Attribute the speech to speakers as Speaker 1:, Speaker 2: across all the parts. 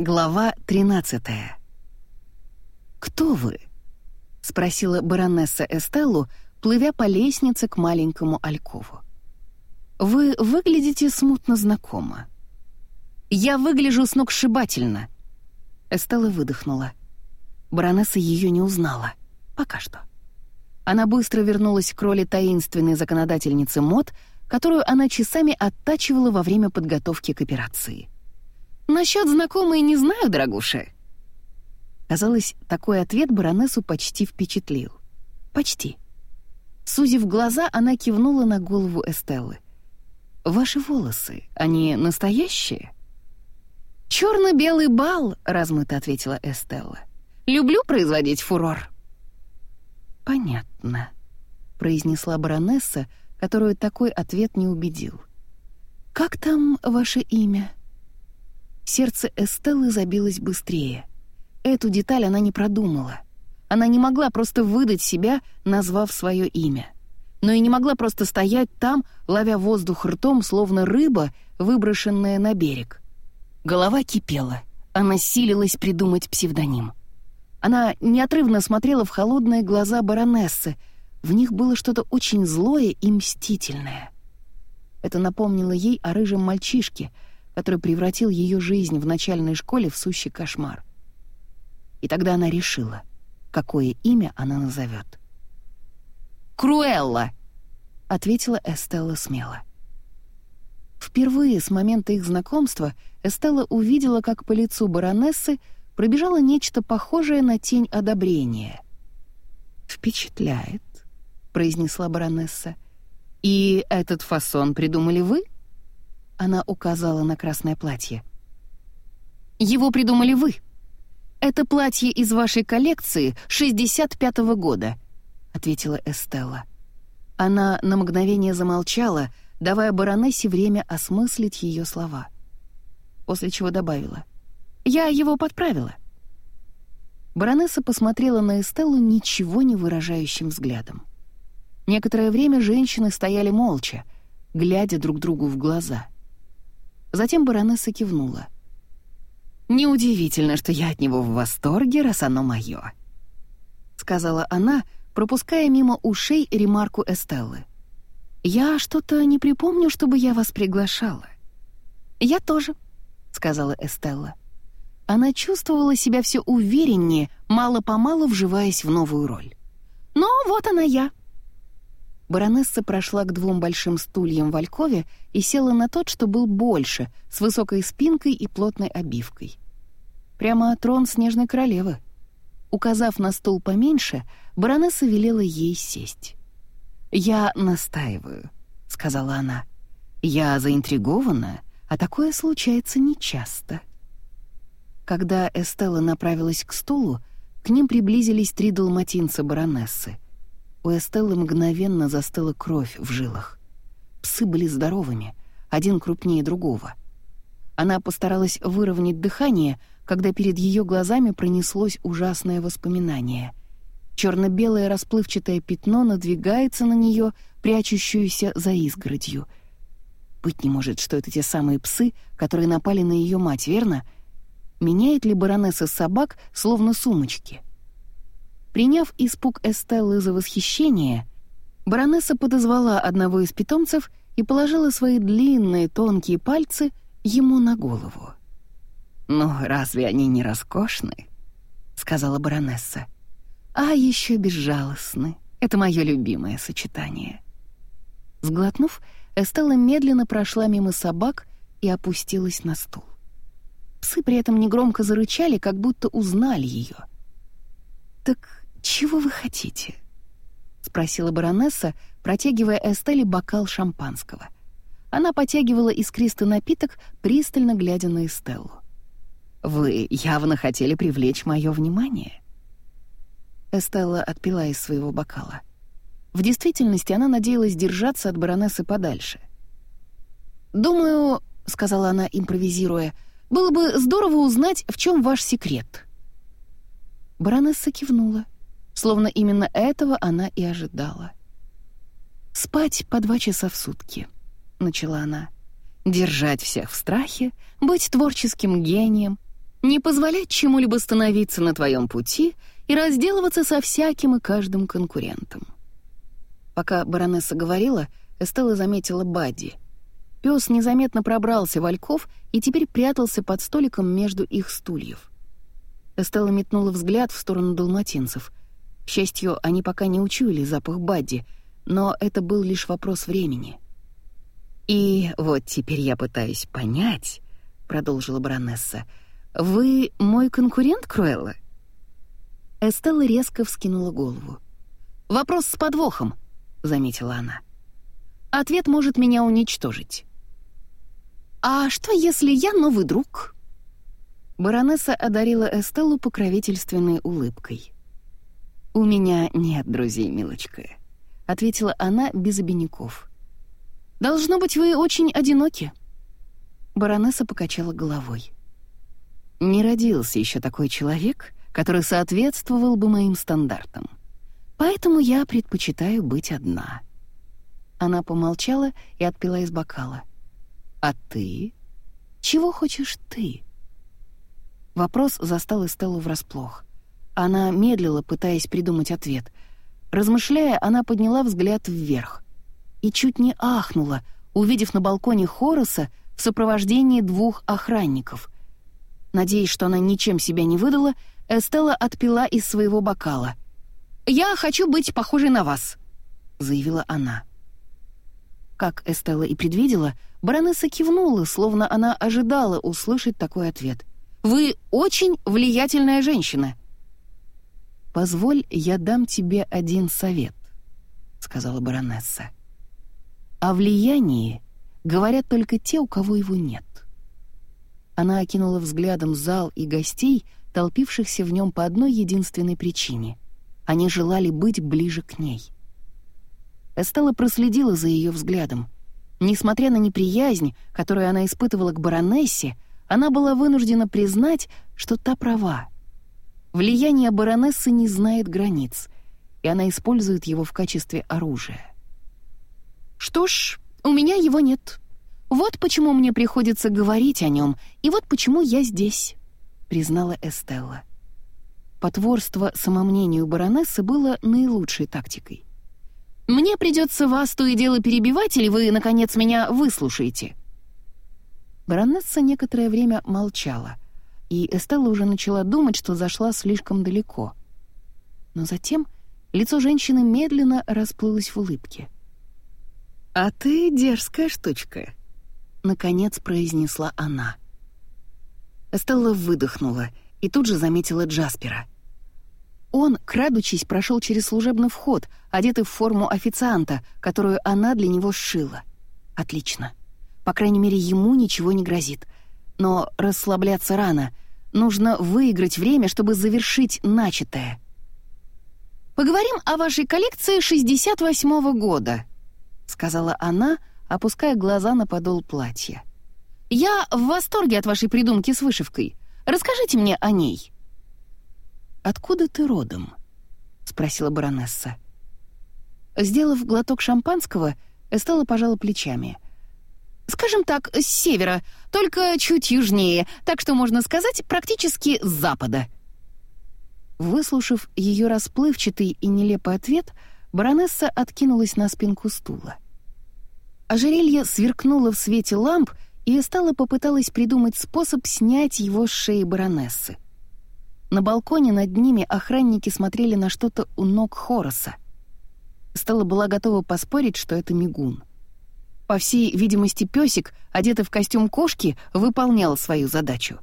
Speaker 1: Глава 13 «Кто вы?» — спросила баронесса Эстеллу, плывя по лестнице к маленькому Алькову. «Вы выглядите смутно знакомо». «Я выгляжу сногсшибательно!» Эстелла выдохнула. Баронесса ее не узнала. Пока что. Она быстро вернулась к роли таинственной законодательницы мод, которую она часами оттачивала во время подготовки к операции. «Насчет знакомой не знаю, дорогуша». Казалось, такой ответ баронессу почти впечатлил. Почти. Сузив глаза, она кивнула на голову Эстеллы. «Ваши волосы, они настоящие?» «Черно-белый бал», — размыто ответила Эстелла. «Люблю производить фурор». «Понятно», — произнесла баронесса, которую такой ответ не убедил. «Как там ваше имя?» Сердце Эстеллы забилось быстрее. Эту деталь она не продумала. Она не могла просто выдать себя, назвав свое имя. Но и не могла просто стоять там, ловя воздух ртом, словно рыба, выброшенная на берег. Голова кипела. Она силилась придумать псевдоним. Она неотрывно смотрела в холодные глаза баронессы. В них было что-то очень злое и мстительное. Это напомнило ей о рыжем мальчишке — который превратил ее жизнь в начальной школе в сущий кошмар. И тогда она решила, какое имя она назовет. «Круэлла!» — ответила Эстелла смело. Впервые с момента их знакомства Эстелла увидела, как по лицу баронессы пробежало нечто похожее на тень одобрения. «Впечатляет», — произнесла баронесса. «И этот фасон придумали вы?» Она указала на красное платье. «Его придумали вы. Это платье из вашей коллекции 65-го года», — ответила Эстелла. Она на мгновение замолчала, давая баронессе время осмыслить ее слова. После чего добавила. «Я его подправила». Баронесса посмотрела на Эстеллу ничего не выражающим взглядом. Некоторое время женщины стояли молча, глядя друг другу в глаза — Затем баронесса кивнула. «Неудивительно, что я от него в восторге, раз оно мое», — сказала она, пропуская мимо ушей ремарку Эстеллы. «Я что-то не припомню, чтобы я вас приглашала». «Я тоже», — сказала Эстелла. Она чувствовала себя все увереннее, мало-помалу вживаясь в новую роль. «Но вот она я», Баронесса прошла к двум большим стульям в Алькове и села на тот, что был больше, с высокой спинкой и плотной обивкой. Прямо трон снежной королевы. Указав на стул поменьше, баронесса велела ей сесть. «Я настаиваю», — сказала она. «Я заинтригована, а такое случается нечасто». Когда Эстелла направилась к стулу, к ним приблизились три далматинца баронессы — у Эстеллы мгновенно застыла кровь в жилах. Псы были здоровыми, один крупнее другого. Она постаралась выровнять дыхание, когда перед ее глазами пронеслось ужасное воспоминание. Черно-белое расплывчатое пятно надвигается на нее, прячущуюся за изгородью. Быть не может, что это те самые псы, которые напали на ее мать, верно? Меняет ли баронесса собак, словно сумочки — Приняв испуг Эстеллы за восхищение, баронесса подозвала одного из питомцев и положила свои длинные тонкие пальцы ему на голову. «Ну, разве они не роскошны?» — сказала баронесса. «А еще безжалостны. Это мое любимое сочетание». Сглотнув, Эстелла медленно прошла мимо собак и опустилась на стул. Псы при этом негромко зарычали, как будто узнали ее. «Так «Чего вы хотите?» — спросила баронесса, протягивая Эстелле бокал шампанского. Она потягивала искристый напиток, пристально глядя на Эстеллу. «Вы явно хотели привлечь мое внимание». Эстелла отпила из своего бокала. В действительности она надеялась держаться от баронессы подальше. «Думаю», — сказала она, импровизируя, — «было бы здорово узнать, в чем ваш секрет». Баронесса кивнула словно именно этого она и ожидала. «Спать по два часа в сутки», — начала она. «Держать всех в страхе, быть творческим гением, Не позволять чему-либо становиться на твоем пути и разделываться со всяким и каждым конкурентом. Пока баронесса говорила, Эстелла заметила Бадди. Пес незаметно пробрался в ольков и теперь прятался под столиком между их стульев. Эстелла метнула взгляд в сторону далматинцев. К счастью, они пока не учуяли запах Бадди, но это был лишь вопрос времени. «И вот теперь я пытаюсь понять», — продолжила баронесса, — «вы мой конкурент, Круэлла?» Эстелла резко вскинула голову. «Вопрос с подвохом», — заметила она. «Ответ может меня уничтожить». «А что, если я новый друг?» Баронесса одарила Эстеллу покровительственной улыбкой. «У меня нет друзей, милочка», — ответила она без обиняков. «Должно быть, вы очень одиноки». Баронесса покачала головой. «Не родился еще такой человек, который соответствовал бы моим стандартам. Поэтому я предпочитаю быть одна». Она помолчала и отпила из бокала. «А ты? Чего хочешь ты?» Вопрос застал Эстеллу врасплох. Она медлила, пытаясь придумать ответ. Размышляя, она подняла взгляд вверх. И чуть не ахнула, увидев на балконе Хороса в сопровождении двух охранников. Надеясь, что она ничем себя не выдала, Эстелла отпила из своего бокала. «Я хочу быть похожей на вас», — заявила она. Как Эстелла и предвидела, баронесса кивнула, словно она ожидала услышать такой ответ. «Вы очень влиятельная женщина». «Позволь, я дам тебе один совет», — сказала баронесса. «О влиянии говорят только те, у кого его нет». Она окинула взглядом зал и гостей, толпившихся в нем по одной единственной причине. Они желали быть ближе к ней. Эстелла проследила за ее взглядом. Несмотря на неприязнь, которую она испытывала к баронессе, она была вынуждена признать, что та права. Влияние баронессы не знает границ, и она использует его в качестве оружия. «Что ж, у меня его нет. Вот почему мне приходится говорить о нем, и вот почему я здесь», — признала Эстелла. Потворство самомнению баронессы было наилучшей тактикой. «Мне придется вас то и дело перебивать, или вы, наконец, меня выслушаете?» Баронесса некоторое время молчала, и Эстелла уже начала думать, что зашла слишком далеко. Но затем лицо женщины медленно расплылось в улыбке. «А ты дерзкая штучка», — наконец произнесла она. Эстелла выдохнула и тут же заметила Джаспера. Он, крадучись, прошел через служебный вход, одетый в форму официанта, которую она для него сшила. Отлично. По крайней мере, ему ничего не грозит. Но расслабляться рано. Нужно выиграть время, чтобы завершить начатое. «Поговорим о вашей коллекции 68-го года», — сказала она, опуская глаза на подол платья. «Я в восторге от вашей придумки с вышивкой. Расскажите мне о ней». «Откуда ты родом?» — спросила баронесса. Сделав глоток шампанского, Эстелла пожала плечами. «Скажем так, с севера, только чуть южнее, так что, можно сказать, практически с запада». Выслушав ее расплывчатый и нелепый ответ, баронесса откинулась на спинку стула. Ожерелье сверкнуло в свете ламп — и Эстелла попыталась придумать способ снять его с шеи баронессы. На балконе над ними охранники смотрели на что-то у ног Хороса. Стелла была готова поспорить, что это мигун. По всей видимости, песик, одетый в костюм кошки, выполнял свою задачу.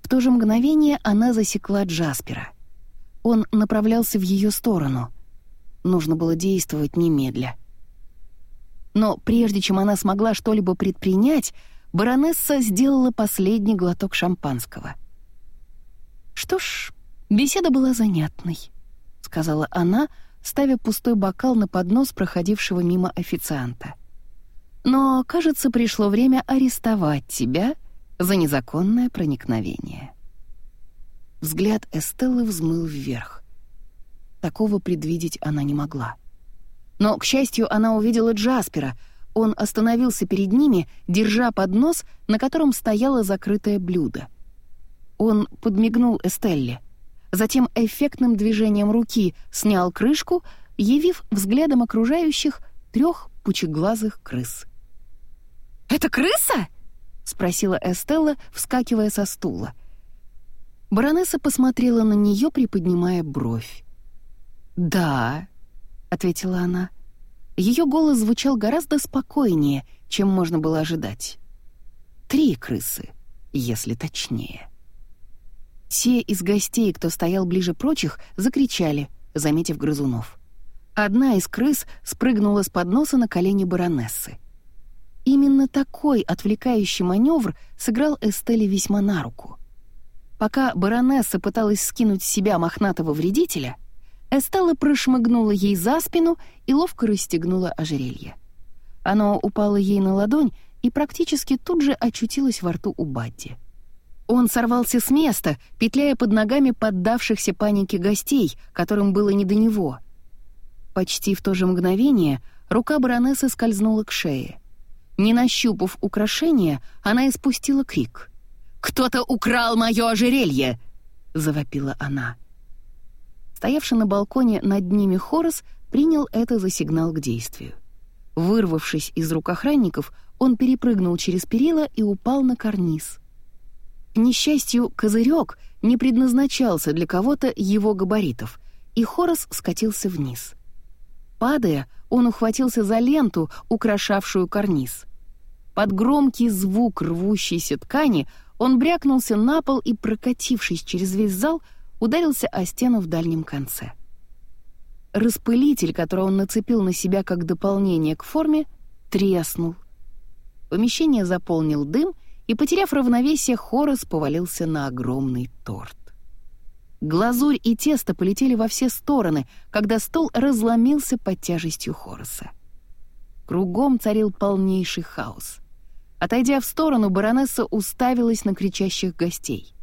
Speaker 1: В то же мгновение она засекла Джаспера. Он направлялся в ее сторону. Нужно было действовать немедля. Но прежде чем она смогла что-либо предпринять, баронесса сделала последний глоток шампанского. «Что ж, беседа была занятной», — сказала она, ставя пустой бокал на поднос проходившего мимо официанта. «Но, кажется, пришло время арестовать тебя за незаконное проникновение». Взгляд Эстеллы взмыл вверх. Такого предвидеть она не могла. Но, к счастью, она увидела Джаспера. Он остановился перед ними, держа поднос, на котором стояло закрытое блюдо. Он подмигнул Эстелле. Затем эффектным движением руки снял крышку, явив взглядом окружающих трех пучеглазых крыс. «Это крыса?» — спросила Эстелла, вскакивая со стула. Баронесса посмотрела на нее, приподнимая бровь. «Да», — ответила она. Ее голос звучал гораздо спокойнее, чем можно было ожидать. «Три крысы, если точнее». Все из гостей, кто стоял ближе прочих, закричали, заметив грызунов. Одна из крыс спрыгнула с подноса на колени баронессы. Именно такой отвлекающий маневр сыграл Эстеле весьма на руку. Пока баронесса пыталась скинуть с себя мохнатого вредителя, Эстелла прошмыгнула ей за спину и ловко расстегнула ожерелье. Оно упало ей на ладонь и практически тут же очутилось во рту у Бадди. Он сорвался с места, петляя под ногами поддавшихся панике гостей, которым было не до него. Почти в то же мгновение рука баронессы скользнула к шее. Не нащупав украшения, она испустила крик. «Кто-то украл мое ожерелье!» — завопила она. Стоявший на балконе над ними Хорос принял это за сигнал к действию. Вырвавшись из рук охранников, он перепрыгнул через перила и упал на карниз. К несчастью, козырек не предназначался для кого-то его габаритов, и Хорос скатился вниз. Падая, он ухватился за ленту, украшавшую карниз. Под громкий звук рвущейся ткани он брякнулся на пол и, прокатившись через весь зал, ударился о стену в дальнем конце. Распылитель, который он нацепил на себя как дополнение к форме, треснул. Помещение заполнил дым, и, потеряв равновесие, Хорос повалился на огромный торт. Глазурь и тесто полетели во все стороны, когда стол разломился под тяжестью Хороса. Кругом царил полнейший хаос. Отойдя в сторону, баронесса уставилась на кричащих гостей.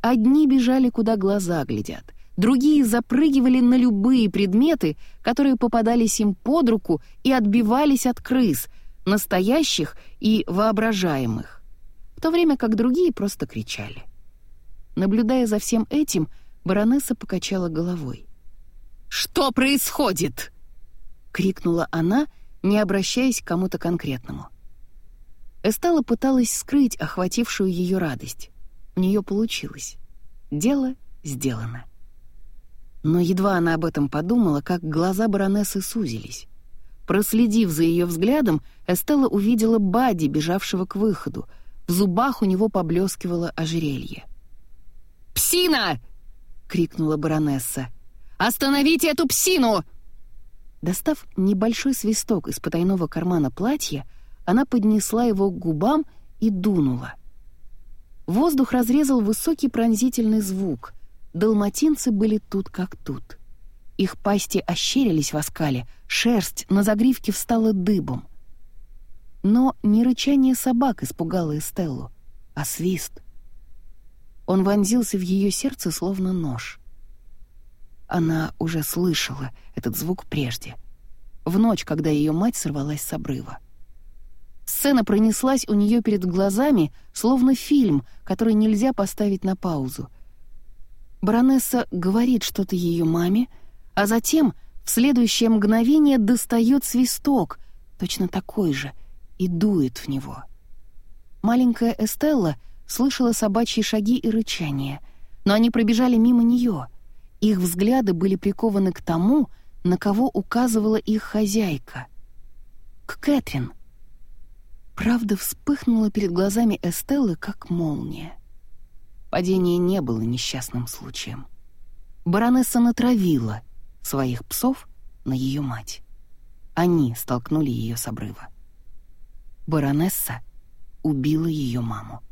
Speaker 1: Одни бежали, куда глаза глядят, другие запрыгивали на любые предметы, которые попадались им под руку и отбивались от крыс, настоящих и воображаемых в то время как другие просто кричали. Наблюдая за всем этим, баронесса покачала головой. «Что происходит?» — крикнула она, не обращаясь к кому-то конкретному. Эстелла пыталась скрыть охватившую ее радость. У нее получилось. Дело сделано. Но едва она об этом подумала, как глаза баронессы сузились. Проследив за ее взглядом, Эстелла увидела Бади, бежавшего к выходу, в зубах у него поблескивало ожерелье. «Псина!» — крикнула баронесса. «Остановите эту псину!» Достав небольшой свисток из потайного кармана платья, она поднесла его к губам и дунула. Воздух разрезал высокий пронзительный звук. Далматинцы были тут как тут. Их пасти ощерились в оскале, шерсть на загривке встала дыбом. Но не рычание собак испугало Эстеллу, а свист. Он вонзился в ее сердце, словно нож. Она уже слышала этот звук прежде, в ночь, когда ее мать сорвалась с обрыва. Сцена пронеслась у нее перед глазами, словно фильм, который нельзя поставить на паузу. Баронесса говорит что-то ее маме, а затем в следующее мгновение достает свисток, точно такой же — и дует в него. Маленькая Эстелла слышала собачьи шаги и рычание, но они пробежали мимо нее. Их взгляды были прикованы к тому, на кого указывала их хозяйка. К Кэтрин. Правда вспыхнула перед глазами Эстеллы, как молния. Падение не было несчастным случаем. Баронесса натравила своих псов на ее мать. Они столкнули ее с обрыва баронесса убила ее маму.